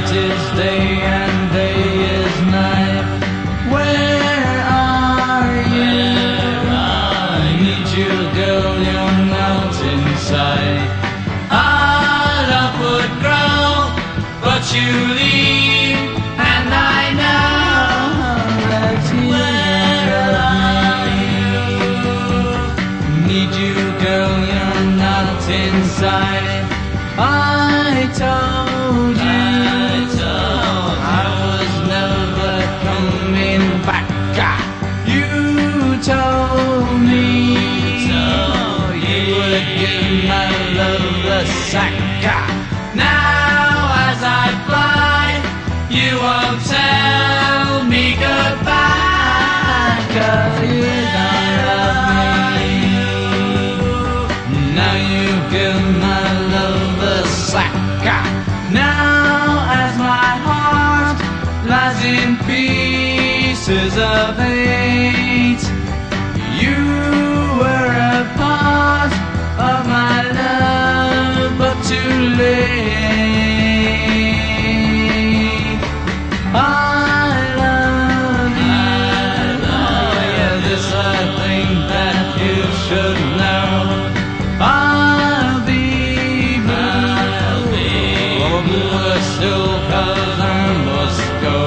night is day and day is night. Where are you? I need you, girl, you're not in sight. Our love would grow, but you leave, and I know that you where are you? Need you, girl, you're not in sight. I told Osaka. Now as I fly, you won't tell me goodbye. Girl, you don't. Now you give my love Osaka. Now as my heart lies in pieces of hate. Still, cause I must go.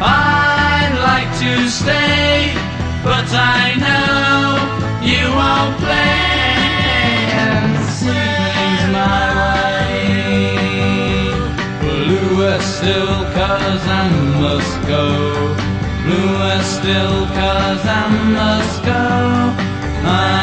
I'd like to stay, but I know you won't play and my way. Bluer still, cause I must go. Bluer still, cause I must go. I